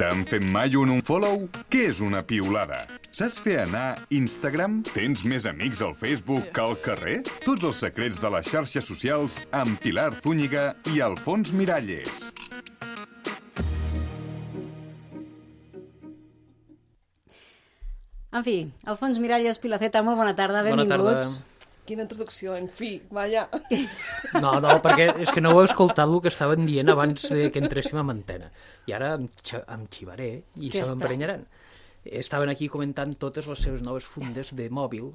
T'han fet mai un unfollow? Què és una piulada? Saps fer anar Instagram? Tens més amics al Facebook que al carrer? Tots els secrets de les xarxes socials amb Pilar Zúñiga i Alfons Miralles. En fi, Alfons Miralles, Pilaceta, molt bona tarda, Bona benvinguts. tarda. Quina introducció, en fi, vaja. No, no, perquè és que no heu escoltat el que estaven dient abans de que entréssim a antena. I ara em, em xivaré i se m'emprenyaran. Estaven aquí comentant totes les seves noves fundes de mòbil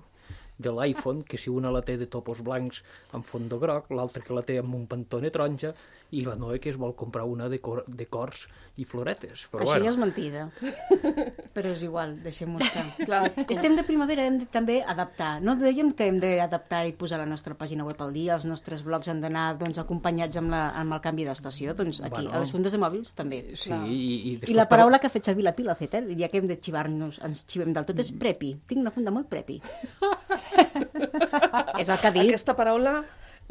de l'iPhone, que si una la té de topos blancs amb fondo groc, l'altra que la té amb un pantone taronja, i la Noe que es vol comprar una de, cor de cors i floretes. Però Això bueno, ja és mentida. Però és igual, deixem-ho estar. Clar, Estem de primavera, hem de també adaptar. No dèiem que hem d'adaptar i posar la nostra pàgina web al dia, els nostres blogs han d'anar doncs, acompanyats amb, la, amb el canvi d'estació. Doncs aquí, Bueno. a les fundes de mòbils també. sí, i, i, I després la paraula que ha fet servir la Pila Zeta, ja que hem de xivar-nos, ens xivem del tot, és prepi. Tinc una funda molt prepi. és el que ha dit. aquesta paraula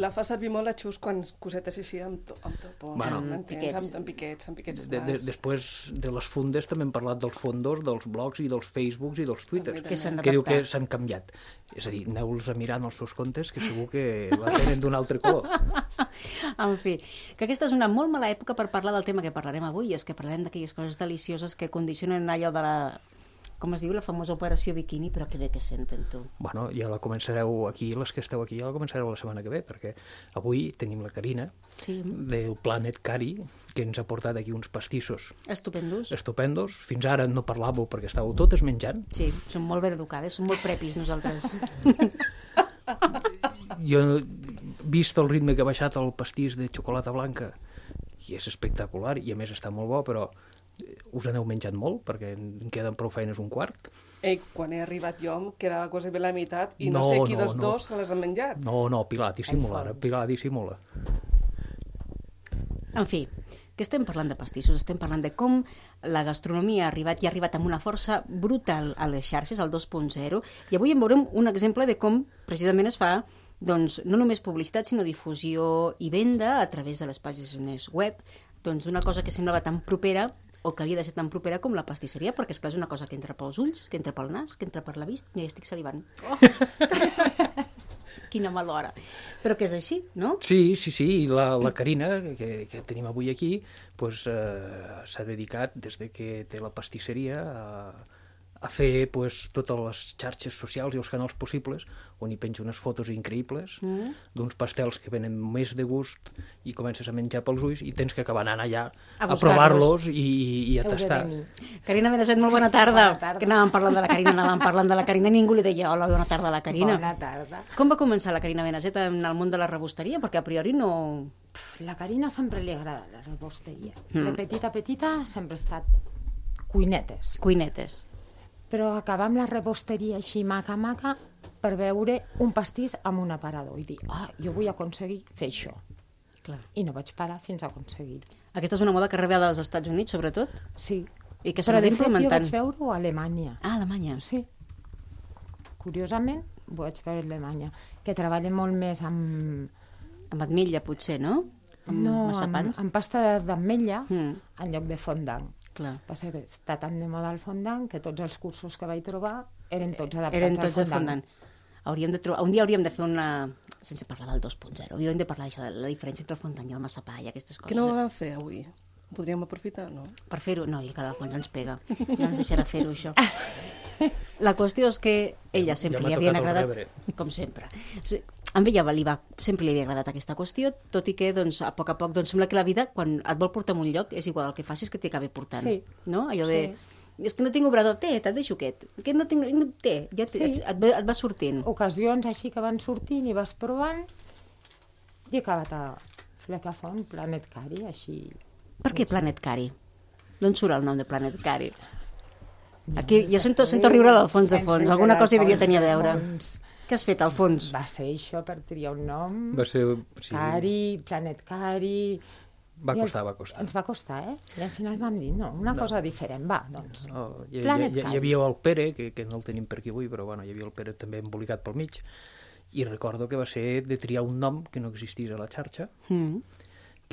la fa servir molt la Xus quan cosetes així amb, to, amb topos, Bueno. amb, Amb piquets. Amb, amb piquets, amb piquets. De, de, després de les fundes també hem parlat dels fondos, dels blogs i dels Facebooks i dels Twitters, També, Que s'han que diu que s'han canviat. És a dir, aneu-los a mirar en els seus comptes, que segur que la tenen d'un altre color. En fi, que aquesta és una molt mala època per parlar del tema que parlarem avui, és que parlarem d'aquelles coses delicioses que condicionen allò de la com es diu, la famosa operació biquini, però que bé que senten, tu. Bueno, ja la començareu aquí, les que esteu aquí, ja la començareu la setmana que ve, perquè avui tenim la Carina, Sí, del Planet Cari, que ens ha portat aquí uns pastissos estupendos. estupendos. Fins ara no parlàveu perquè estàveu totes menjant. Sí, són molt ben educades, són molt prepis nosaltres. Jo, vist el ritme que ha baixat el pastís de xocolata blanca, i és espectacular, i a més està molt bo, però us aneu menjant molt, perquè en queden prou feines un quart. Ei, quan he arribat jo em quedava quasi bé la meitat i no, No, sé qui no, dels no. dos se les ha menjat. No, no, Pilar, dissimula, ara. Pilar, dissimula. En fi, que estem parlant de pastissos, estem parlant de com la gastronomia ha arribat i ha arribat amb una força brutal a les xarxes, al 2.0, i avui en veurem un exemple de com precisament es fa doncs, no només publicitat, sinó difusió i venda a través de les pàgines web, doncs una cosa que semblava tan propera o que havia de ser tan propera com la pastisseria, perquè és clar, és una cosa que entra pels ulls, que entra pel nas, que entra per la vista, i ja estic salivant. Oh! Quina mala hora. Però que és així, no? Sí, sí, sí, i la, la Carina, que, que tenim avui aquí, pues, eh, s'ha dedicat, des de que té la pastisseria, a, a fer pues, totes les xarxes socials i els canals possibles, on hi penja unes fotos increïbles mm. d'uns pastels que venen més de gust i comences a menjar pels ulls i tens que acabar anant allà A a, provar-los i, i, i a tastar. Carina Beneset, molt bona tarda. Bona tarda. Que anàvem parlant de la Carina, anàvem parlant de la Carina, ningú li deia hola, bona tarda a la Carina. Bona tarda. Com va començar la Carina Beneset en el món de la rebosteria? Perquè a priori no... La Carina sempre li agrada la rebosteria. Mm. De petita a petita sempre ha estat cuinetes. Cuinetes. Però acabar amb la rebosteria així maca maca per veure un pastís amb un aparador i dir, ah, jo vull aconseguir fer això. Clar. I no vaig parar fins a aconseguir-ho. Aquesta és una moda que rebé dels Estats Units, sobretot, Sí. i que s'ha Però anat de fet jo vaig veure-ho a Alemanya. Ah, Alemanya. Sí. Curiosament, ho vaig veure a Alemanya, que treballa molt més amb, Amb ametlla, potser, no? Amb no, amb, amb pasta d'ametlla Mm. en lloc de fondant. Clar. Passa que està tan de moda el fondant que tots els cursos que vaig trobar eren tots adaptats Eren al tots de fondant. fondant. Hauríem de trobar... Un dia hauríem de fer una... Sense parlar del 2.0, hauríem de parlar d'això, de la diferència entre el fondant i el massapà i aquestes coses. Què no ho vam fer avui? Podríem aprofitar, no? per fer-ho... No, i el Cadalfons ens pega. No ens deixarà fer-ho, això. La qüestió és que ella sempre Ja li havien agradat... Com sempre. A ella li va, sempre li havia agradat aquesta qüestió, tot i que doncs, a poc a poc doncs, sembla que la vida, quan et vol portar a un lloc, és igual el que facis que t'hi acabi portant. Sí. No? Allò de... És que no tinc obrador, té, te't deixo aquest. Que no tinc... No, té, ja sí. Sí. et, et, va- et va sortint. Ocasions així que van sortint i vas provant i he acabat a Flecafont, Planet Cari, així... Per què Planet Cari? D'on surt el nom de Planet Cari? Aquí, jo sento, sento riure al fons de fons. Alguna al cosa hi devia tenir a veure. fons. Què has fet, al fons? Va ser això per triar un nom. Va ser... Sí, Cari, Planet Cari... va I costar, va costar. Ens va costar, eh? I al final vam dir, no, una cosa diferent, va, doncs. No, hi, hi, Planet hi, hi Cari. havia el Pere, que, que no el tenim per aquí avui, però bueno, hi havia el Pere també embolicat pel mig, i recordo que va ser de triar un nom que no existís a la xarxa, Mm.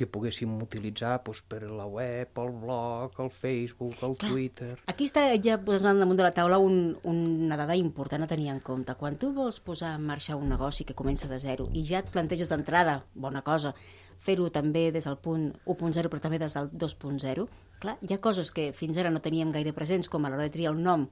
Que poguéssim utilitzar doncs, per la web, el blog, el Facebook, el Clar. Twitter... Aquí està ja posant damunt de la taula un, una dada important a tenir en compte. Quan tu vols posar en marxa un negoci que comença de zero i ja et planteges d'entrada, bona cosa, fer-ho també des del punt 1.0 però també des del 2.0, clar, hi ha coses que fins ara no teníem gaire presents, com a l'hora de triar un nom,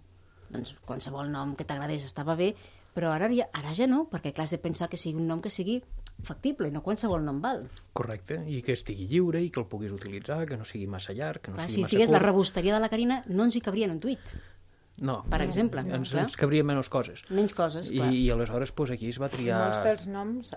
doncs qualsevol nom que t'agradés estava bé, però ara ja, ara ja no, perquè clar, has de pensar que sigui un nom que sigui factible, i no qualsevol nom val. Correcte, i que estigui lliure i que el puguis utilitzar, que no sigui massa llarg, que no Clar, si sigui massa estigués la rebosteria de la Carina, no ens hi cabria en un tuit. No, per exemple, ens, clar. ens cabria menys coses. Menys coses, I, clar. I aleshores pues, aquí es va triar... Molts dels noms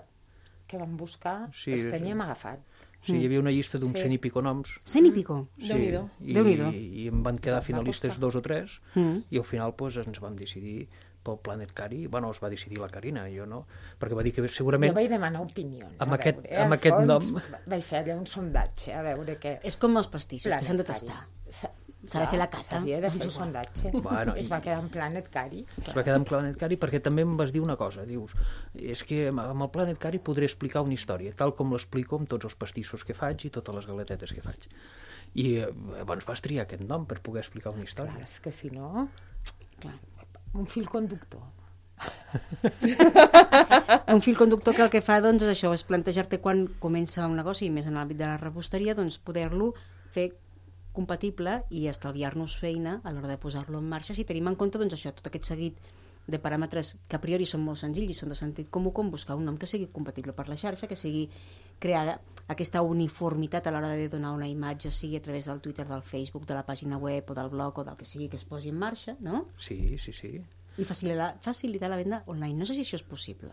que vam buscar Sí, els sí. teníem agafats. Sí, hi havia una llista d'uns Sí. cent i pico noms. Cent i pico. Sí, Déu-n'hi-do. i, Déu-n'hi-do. i em van quedar Va finalistes costar. dos o tres Mm. i al final pues, ens vam decidir pel Planet Cari, bueno, es va decidir la Carina, jo no, perquè va dir que segurament... Jo vaig demanar opinions. Amb a aquest- veure, amb al aquest fons, nom. Vaig fer allà un sondatge, a veure què... És com els pastissos, que s'han de Planet tastar. S'ha de fer la cata. S'havia de fer el ho- sondatge. Bueno, es va quedar en Planet Cari. Es va quedar amb Planet Cari perquè també em vas dir una cosa, dius, és que amb- amb el Planet Cari podré explicar una història, tal com l'explico amb tots els pastissos que faig i totes les galetetes que faig. I eh, llavors vas triar aquest nom per poder explicar una Clar, història. és que si no... Clar. Un fil conductor. Un fil conductor que el que fa doncs, és això, és plantejar-te quan comença un negoci, i més en l'àmbit de la reposteria, doncs poder-lo fer compatible i estalviar-nos feina a l'hora de posar-lo en marxa si tenim en compte doncs, això, tot aquest seguit de paràmetres que a priori són molt senzills i són de sentit comú, com buscar un nom que sigui compatible per la xarxa, que sigui crear aquesta uniformitat a l'hora de donar una imatge, sigui a través del Twitter, del Facebook, de la pàgina web o del blog o del que sigui que es posi en marxa, no? Sí, sí, sí. i facilitar, facilitar la venda online. No sé si això és possible.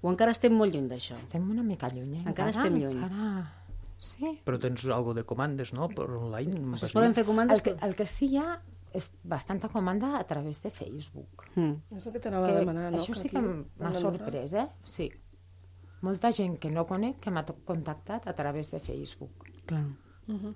O encara estem molt lluny d'això. Estem una mica lluny, eh? Encara estem lluny. Encara... Sí. Però tens algo de comandes, no?, per online. O sigui, es poden fer comandes... El que, el que sí hi ha és bastanta comanda a través de Facebook. Mm. És el que t'anava que a demanar, no? això sí que a m'ha sorprès, eh? Sí. Molta gent que no conec que m'ha contactat a través de Facebook. Clar. Mhm.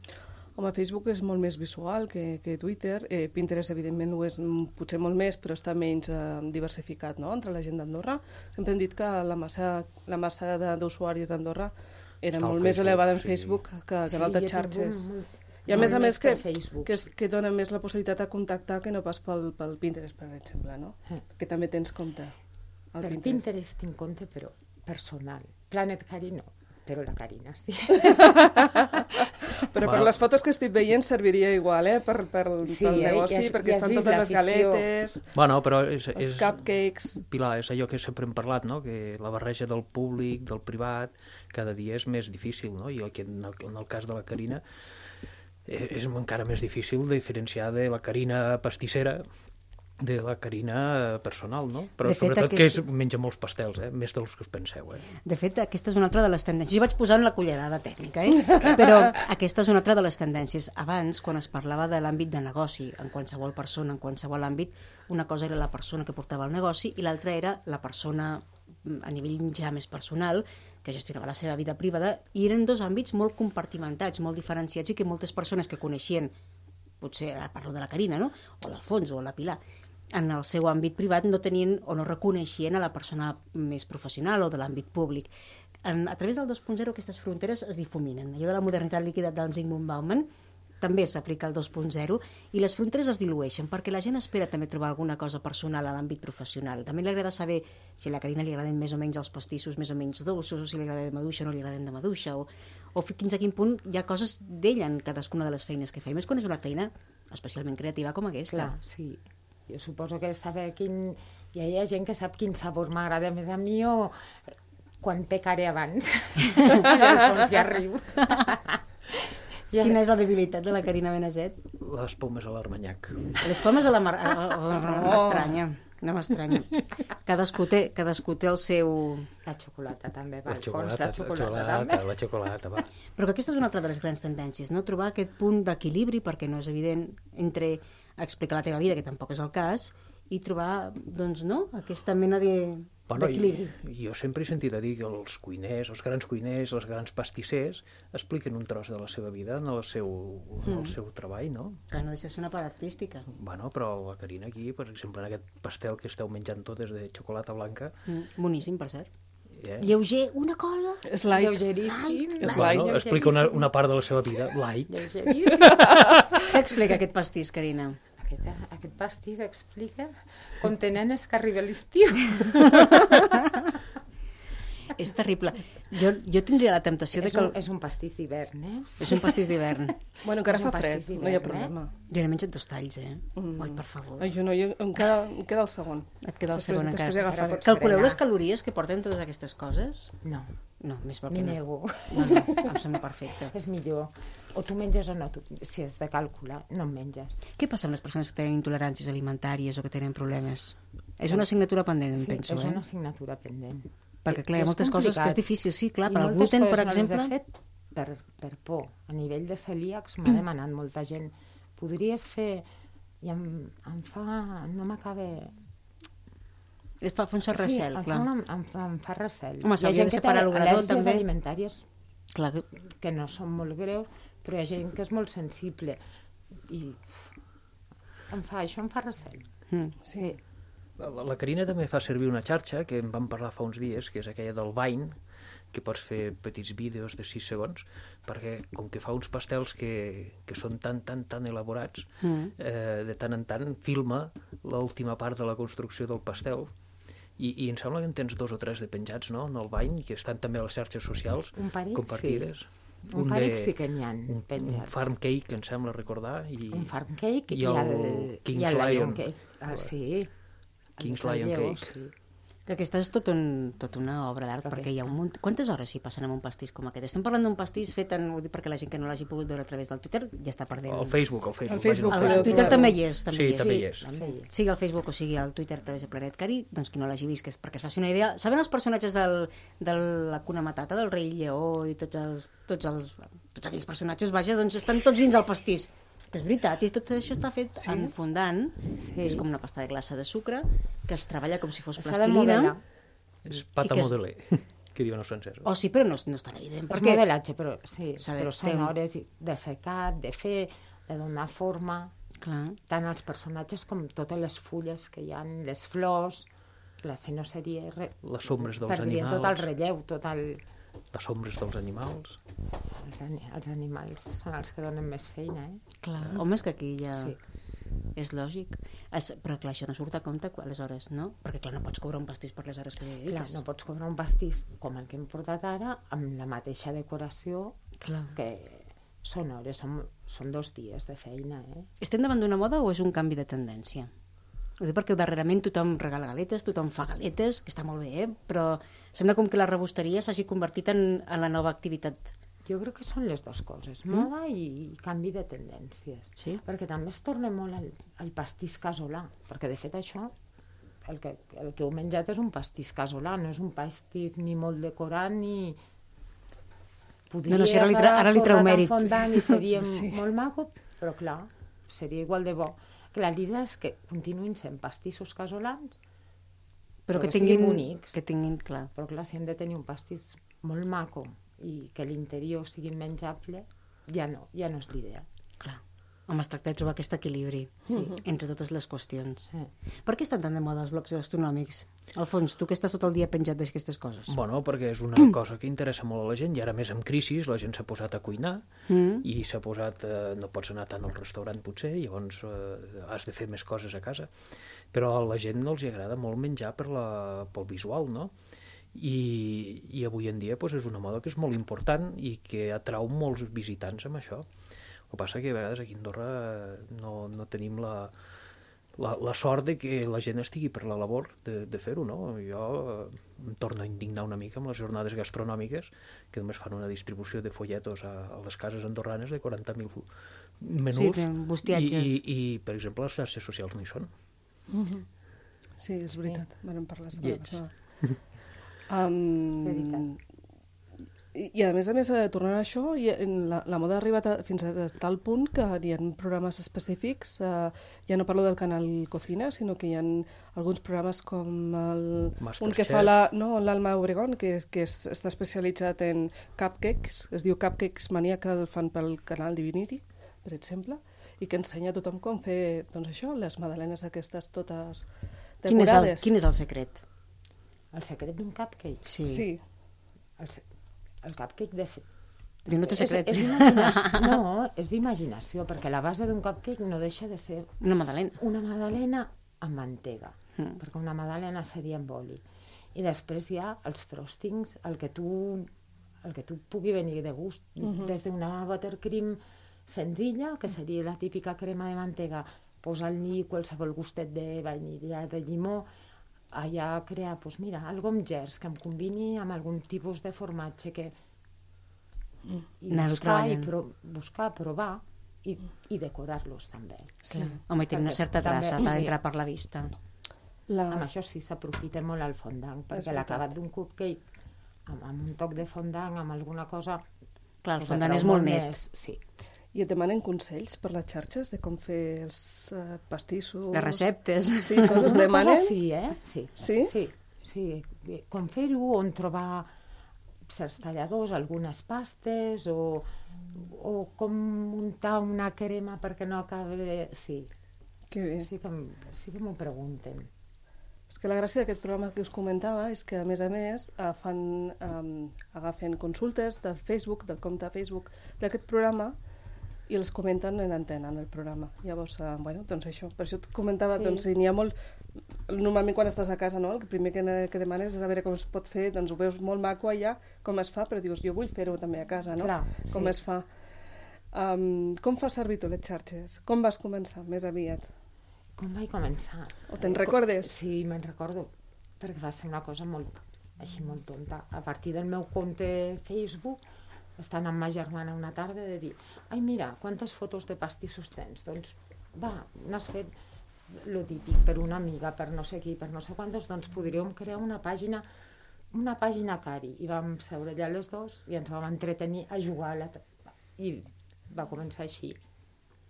Home, Facebook és molt més visual que, que Twitter. Eh, Pinterest, evidentment, ho és mm, potser molt més, però està menys eh, diversificat no? entre la gent d'Andorra. Sempre hem dit que la massa, la massa d'usuaris d'Andorra era Està molt més Facebook, elevada en sí. Facebook que, que Sí, en altres xarxes. molt- I a més a més que, que, és, que dona més la possibilitat de contactar que no pas pel, pel Pinterest, per exemple, no? Eh. Que també tens compte. El Per Pinterest. Pinterest tinc compte, però personal. Planet Cari no, però la Carina sí. Però per les fotos que estic veient serviria igual, eh? Per, per, Sí, pel eh? negoci, has- perquè estan totes les galetes, Bueno, però és, els és, cupcakes... Pilar, és allò que sempre hem parlat, no? que la barreja del públic, del privat, cada dia és més difícil, no? i que en el, en el cas de la Carina eh, és encara més difícil diferenciar de la Carina pastissera de la Carina personal, no? Però De fet, sobretot aquest- que és, menja molts pastels, eh? més dels que us penseu. Eh? De fet, aquesta és una altra de les tendències. Jo vaig posar en la cullerada tècnica, eh? però aquesta és una altra de les tendències. Abans, quan es parlava de l'àmbit de negoci, en qualsevol persona, en qualsevol àmbit, una cosa era la persona que portava el negoci i l'altra era la persona mm, a nivell ja més personal, que gestionava la seva vida privada, i eren dos àmbits molt compartimentats, molt diferenciats, i que moltes persones que coneixien, potser parlo de la Carina, no? o l'Alfonso o la Pilar, en el seu àmbit privat no tenien o no reconeixien a la persona més professional o de l'àmbit públic. En, a través del 2.0 aquestes fronteres es difuminen. Allò de la modernitat líquida del Zygmunt Bauman també s'aplica al 2.0 i les fronteres es dilueixen perquè la gent espera també trobar alguna cosa personal a l'àmbit professional. També li agrada saber si a la Carina li agraden més o menys els pastissos més o menys dolços, o si li agrada de maduixa o no li agraden de maduixa, o, o fi- fins a quin punt hi ha coses d'ella en cadascuna de les feines que fa. I més quan és una feina especialment creativa com aquesta. Clar, sí. Jo suposo que saber quin... Hi ha gent que sap quin sabor m'agrada més a mi o quan pecaré abans. en el fons ja riu. ja, Quina és la debilitat de la Carina Benazet? Les pomes a l'armanyac. Les pomes a la mar... No m'estranya, no m'estranya. Cadascú té, cadascú té el seu... La xocolata també, va. La el fons xocolata, xocolata, també. la xocolata, va. Però que aquesta és una altra de les grans tendències, no? Trobar aquest punt d'equilibri, perquè no és evident, entre explicar la teva vida, que tampoc és el cas, i trobar, doncs, no?, aquesta mena de Bueno, jo sempre he sentit a dir que els cuiners, els grans cuiners, els grans pastissers, expliquen un tros de la seva vida en el seu, en Mm. el seu treball, no? Que no deixa de ser una part artística. Bueno, però la Carina aquí, per exemple, en aquest pastel que esteu menjant tot és de xocolata blanca, Mm, boníssim, per cert. Eh? Lleuger, una cosa... És light. Lleugeríssim. És Bueno, light. explica una, una part de la seva vida, light. Lleugeríssim. Què explica aquest pastís, Carina? Aquest, aquest pastís explica com tenen és que arriba l'estiu. És terrible. Jo, jo tindria la temptació de És que... un, és un pastís d'hivern, eh? És un pastís d'hivern. Bueno, encara És fa fred, no hi ha eh? problema. Jo n'he menjat dos talls, eh? Mm. Oi, per favor. Ai, jo no, jo, em, queda, em queda el segon. Et queda el Després- segon després encara. Calculeu frenar. les calories que porten totes aquestes coses? No, No, més val que no. nego. No, no, em sembla perfecte. És millor. O tu menges o no, tu, si has de calcular, no en menges. Què passa amb les persones que tenen intoleràncies alimentàries o que tenen problemes? És una assignatura pendent, Sí, penso, és eh? una assignatura pendent. Perquè, clar, hi ha moltes coses que és complicat. difícil, sí, clar, I per al moltes gluten, per no exemple... fet per, per por. A nivell de celíacs m'ha demanat molta gent. Podries fer... I em, em fa... No m'acaba... Es fa un cert recel, sí, em clar. fa, una, em, fa, em fa recel. Home, s'hauria gent de separar l'obrador, també. alimentàries clar que... que no són molt greus, però hi ha gent que és molt sensible. I em fa, això em fa recel. Mm. Sí. La, la Carina també fa servir una xarxa que en vam parlar fa uns dies, que és aquella del Vine, que pots fer petits vídeos de 6 segons, perquè com que fa uns pastels que, que són tan, tan, tan elaborats, Mm. eh, de tant en tant filma l'última part de la construcció del pastel, i, i em sembla que en tens dos o tres de penjats, no?, en el Vine, que estan també a les xarxes socials Un parell, compartides. sí. Un parell sí que n'hi ha un, un penjats. farm cake, em sembla recordar, i, Un farm cake i i, el el, King's i el Lion. Lion Cake. Ah, sí. King's El Lion Cake. Sí. Que aquesta és tot, un, tot una obra d'art, Aquesta. perquè hi ha un munt... Quantes hores s'hi passen amb un pastís com aquest? Estem parlant d'un pastís fet en... Ho dic perquè la gent que no l'hagi pogut veure a través del Twitter ja està perdent... El Facebook, el Facebook. El Facebook, El, al el Twitter també hi és, també Sí, hi és. també hi és. també hi és. sigui al Facebook o sigui al Twitter a través de Planet Cari, doncs qui no l'hagi vist, que és perquè es faci una idea... Saben els personatges del, de la Cuna Matata, del rei Lleó i tots els, tots els, tots aquells personatges, vaja, doncs estan tots dins el pastís. Que és veritat, i tot això està fet sí? en fondant, Sí. que és com una pasta de glaça de sucre, que es treballa com si fos plastilina. És pata que és- modelé, que diuen els francesos. Oh, sí, però no, és- no és tan evident. És Perquè modelatge, però sí, de- però són té un- hores de secat, de fer, de donar forma, Clar. tant als personatges com totes les fulles que hi han, les flors, la si no seria... Re... Les sombres dels animals. tot el relleu, tot el... Les ombres dels animals. Els, els animals són els que donen més feina, eh? Clar. Home, és que aquí ja... Sí. És lògic. Es, però clar, això no surt a compte aleshores, no? Perquè clar, no pots cobrar un pastís per les hores que li Clar, dediques. no pots cobrar un pastís com el que hem portat ara, amb la mateixa decoració, Clar. que són hores, són, són dos dies de feina, eh? Estem davant d'una moda o és un canvi de tendència? Ho dic perquè darrerament tothom regala galetes, tothom fa galetes, que està molt bé, eh? però sembla com que la rebosteria s'hagi convertit en, en la nova activitat. Jo crec que són les dues coses, moda i canvi de tendències. Sí? Perquè també es torna molt al, al pastís casolà, perquè de fet això, el que, el que heu menjat és un pastís casolà, no és un pastís ni molt decorat ni... No, no, si ara li tra- ara li treu mèrit. fondant i seria Sí. molt maco, però clar, seria igual de bo. Clar, l'idea és que continuïn sent pastissos casolans, Però, Però que que tinguin, únics. que tinguin, clar. però clar, si hem de tenir un pastís molt maco i que l'interior sigui menjable, ja no, ja no és l'idea. clar. Home, es tracta de trobar aquest equilibri sí. entre totes les qüestions. Sí. Per què estan tan de moda els blocs gastronòmics? Alfons, tu que estàs tot el dia penjat d'aquestes coses. Bueno, perquè és una cosa que interessa molt a la gent, i ara més amb crisis la gent s'ha posat a cuinar Mm. i s'ha posat, eh, no pots anar tant al restaurant potser, llavors eh, has de fer més coses a casa, però a la gent no els hi agrada molt menjar per la, pel visual, no? I, i avui en dia doncs, és una moda que és molt important i que atrau molts visitants amb això. Que passa que a vegades aquí a Andorra eh, no, no tenim la, la, la sort de que la gent estigui per la labor de, de fer-ho, no? Jo eh, em torno a indignar una mica amb les jornades gastronòmiques que només fan una distribució de folletos a, a les cases andorranes de 40.000 menús Sí, de i, i, i, per exemple, les xarxes socials no hi són. Sí, és veritat. Vam parlar la Lleig. setmana passada. Um, Veritat. I, I a més a més, eh, tornant a això, ha, en la, la moda ha arribat a, fins a tal punt que hi ha programes específics, eh, ja no parlo del canal Cocina, sinó que hi ha alguns programes com el, un que Masterchef. fa la- no, l'Alma Obregón, que, que és, està especialitzat en cupcakes, es diu Cupcakes Mania, que el fan pel canal Divinity, per exemple, i que ensenya a tothom com fer, doncs això, les madalenes aquestes totes Quin és, el, decorades. quin és el secret? El secret d'un cupcake. Sí. Sí. El, el cupcake de... fe- Diu, no té secret. És, és. No, és d'imaginació, perquè la base d'un cupcake no deixa de ser Una magdalena. una magdalena amb mantega, Mm. mm. perquè una magdalena seria amb oli. I després hi ha els frostings, el que tu, el que tu pugui venir de gust, uh -huh. des d'una buttercream senzilla, que seria la típica crema de mantega, posar-li qualsevol gustet de vainilla, de llimó, allà crear, doncs mira, algo amb gers, que em combini amb algun tipus de formatge que... I Anar-ho buscar, i pro, buscar, provar i, i decorar-los també. Clar. Home, i té una certa també- traça sí. d'entrar per la vista. La... Amb això sí, s'aprofita molt el fondant, perquè l'acabat d'un cupcake amb, amb un toc de fondant, amb alguna cosa... Clar, el fondant és molt net. Més, sí. I et demanen consells per les xarxes de com fer els uh, pastissos? Les receptes. Sí, coses Una demanen? cosa sí, eh? Sí. Sí? Sí, sí. Com fer-ho, on trobar certs talladors, algunes pastes, o, o com muntar una crema perquè no acabi de... Sí, Que bé. sí que, sí que m'ho pregunten. És que la gràcia d'aquest programa que us comentava és que, a més a més, eh, fan, um, agafen consultes de Facebook, del compte Facebook d'aquest programa, i les comenten en antena, en el programa. Llavors, eh, bueno, doncs això, per això et comentava, Sí. doncs si n'hi ha molt... Normalment quan estàs a casa, no?, el primer que, que demanes és a veure com es pot fer, doncs ho veus molt maco allà, com es fa, però dius, jo vull fer-ho també a casa, no? Clar, com sí. es fa. Um, com fas servir tu les xarxes? Com vas començar, més aviat? Com vaig començar? O te'n recordes? Sí, me'n recordo, perquè va ser una cosa molt, així molt tonta. A partir del meu compte Facebook, estant amb ma germana una tarda, de dir, ai, mira, quantes fotos de pastissos tens? Doncs, va, n'has fet lo típic per una amiga, per no sé qui, per no sé quantos, doncs podríem crear una pàgina una pàgina cari i vam seure allà les dos i ens vam entretenir a jugar a la... i va començar així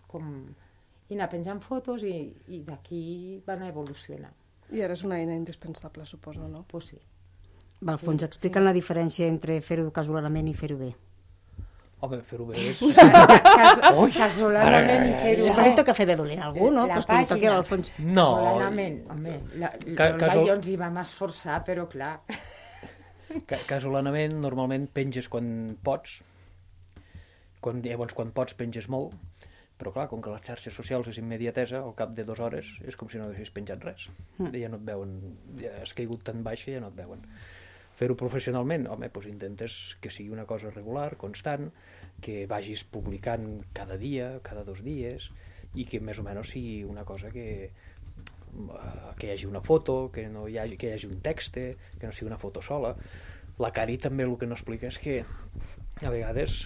com i anar penjant fotos i, i d'aquí va anar evolucionant. I ara és una eina indispensable, suposo, no? Pues sí. Va, Alfons, expliquen la diferència entre fer-ho casolament i fer-ho bé. Home, fer-ho bé és... Cas, casolament i fer-ho Sempre li toca fer de dolent a algú, no? La Pues que li toqui l'Alfons. No. Casolament, home, la, Ca- la, casol- jo ens hi vam esforçar, però clar, Ca casolanament, normalment penges quan pots, quan, llavors quan pots penges molt, però clar, com que les xarxes socials és immediatesa, al cap de dues hores és com si no haguessis penjat res. Mm. Ja no et veuen, ja has caigut tan baixa i ja no et veuen. Fer-ho professionalment, home, doncs intentes que sigui una cosa regular, constant, que vagis publicant cada dia, cada dos dies, i que més o menys sigui una cosa que, eh, que hi hagi una foto, que, no hi hagi, que hi hagi un text, que no sigui una foto sola. La Cari també el que no explica és que a vegades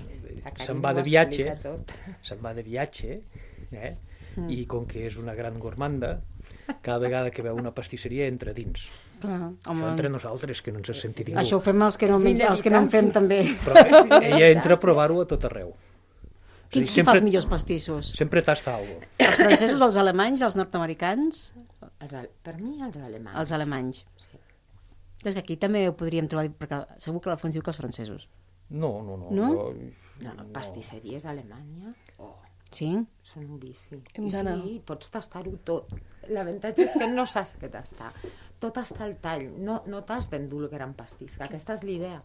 se'n va de viatge, se'n va de viatge, eh? Mm. i com que és una gran gourmanda, cada vegada que veu una pastisseria entra dins. Clar, Això home, entre nosaltres, que no ens senti ningú. això ho fem els que no, menys, els que no en fem també. Però ella entra a provar-ho a tot arreu. Quins, qui fa els millors pastissos? Sempre tasta alguna cosa. Els francesos, els alemanys, els nord-americans? per mi els alemanys. Els alemanys. Sí. És que aquí també ho podríem trobar, perquè segur que l'Alfons diu que els francesos. No, no, no. No? Jo, No, no, pastisseries a Alemanya, oh, Sí? són un vici. Hem sí, pots tastar-ho tot. L'avantatge és que no saps què tastar. Tot està al tall, no, no t'has d'endur el gran pastís, que aquesta és l'idea.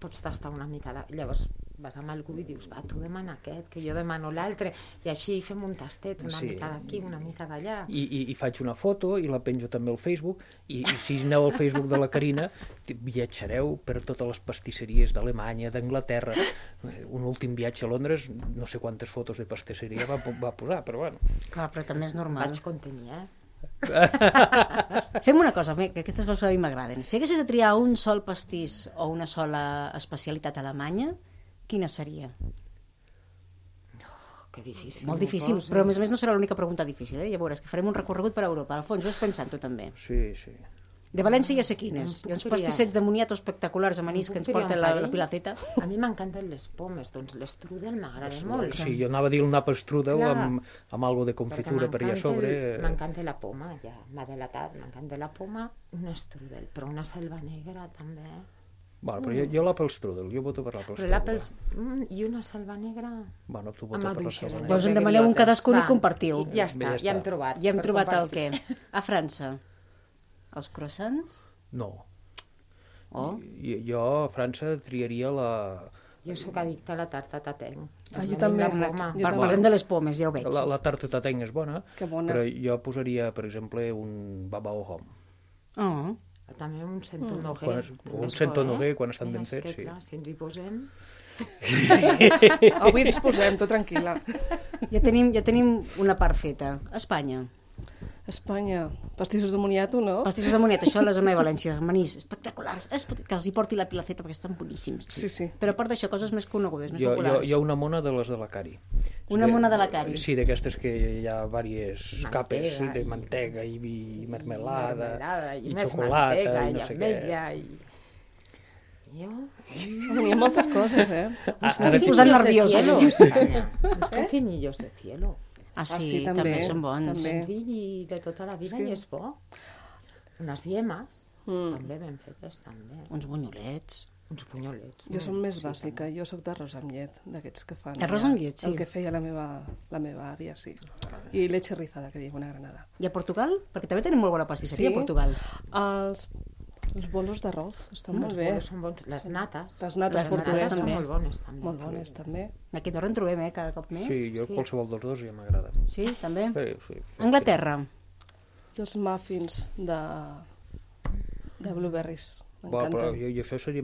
Pots tastar una mica de... Llavors vas amb algú i dius, va, tu demana aquest, que jo demano l'altre, i així fem un tastet, una Sí. mica d'aquí, una mica d'allà. I, i, i faig una foto i la penjo també al Facebook i, i si aneu al Facebook de la Carina viatjareu per totes les pastisseries d'Alemanya, d'Anglaterra un últim viatge a Londres no sé quantes fotos de pastisseria va, va posar, però bueno Clar, però també és normal. Vaig contenir, eh? Fem una cosa, que aquestes coses a mi m'agraden. Si haguessis de triar un sol pastís o una sola especialitat alemanya, quina seria? Oh, que difícil. Molt difícil, poses. però a més a més no serà l'única pregunta difícil, eh? Ja veuràs que farem un recorregut per Europa. Alfons, ho has pensat tu també. sí, sí De València ja sé quines. Em Hi ha uns pastissets de moniato espectaculars a Manís que ens porta la, la Pilaceta. A mi m'encanten les pomes, doncs l'estrudel m'agrada molt. sí, jo anava a dir un nap strudel Clar. amb, amb algo de confitura per allà sobre el- M'encanta la poma, ja m'ha delatat, m'encanta la poma, un estrudel, però una selva negra també. bueno, però jo, jo l'Apple strudel, jo voto per l'Apple Però strudel l'àpel... Mm, I una selva negra... bueno, tu votes per la en negra. Doncs en demaneu un cadascun i Va, compartiu. i Ja està, Ja ja, hem trobat. Ja hem trobat el compartir. què. A França, els croissants, no, Oh. I, jo a França triaria la, Jo sóc addicta a la tarta tatenc. Ah, jo també. la poma. jo Par també. parlem de les pomes, ja ho veig. la, la tarta tatenc és bona, Que bona. però jo posaria, per exemple, un babao hom. Oh. També un centó Mm. noguer. Quan un bo, eh? noguer, quan estan ben fets, sí. Clar, si ens hi posem... Avui ens posem, tu tranquil·la. Ja tenim, ja tenim una part feta. Espanya. Espanya, pastissos de moniato, no? Pastissos de Monet, això a la zona de València, manís espectaculars, Espe- que els hi porti la pilaceta perquè estan boníssims. Sí, sí. Però a part d'això, coses més conegudes, més Jo, jo, populars. jo una mona de les de la Cari. Una De- mona de la Cari. Sí, d'aquestes que hi ha diverses Mantega capes de i- mantega i, i marmelada, mermelada, i, i més xocolata mantega, i no i sé ametlla, i... Jo... N'hi ha moltes coses, eh? Ah, M'estic ara- posant nerviosa. Espanya. Uns cocinillos de cielo. Ah, sí, Ah, sí, també, també, són bons. també. Senzill i de tota la vida que- i és bo. Unes llemes, Mm. també ben fetes, també. Uns bunyolets. Uns punyolets. Jo som Mm, més sí, bàsica, jo sóc d'arròs amb llet, d'aquests que fan. Arròs amb llet, sí. El que feia la meva, la meva àvia, sí. I leche rizada, que diu una granada. I a Portugal? Perquè també tenim molt bona pastisseria Sí. a Portugal. Els, els bolos d'arròs estan Els molt bé. bolos són bons. Les nates. Les nates Les portugueses nates són també. molt bones, també. Molt bones, també. Aquí a Torre en trobem, eh, cada cop més. Sí, jo Sí. qualsevol dels dos ja m'agrada. Sí, també. Sí, sí. Anglaterra. I els muffins de, de blueberries. M'encanten. jo, jo això seria